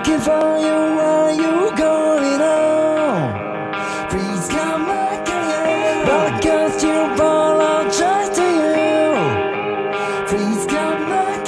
looking for you. Where you going on? Please come back again. Because you apologize to you. Please come back.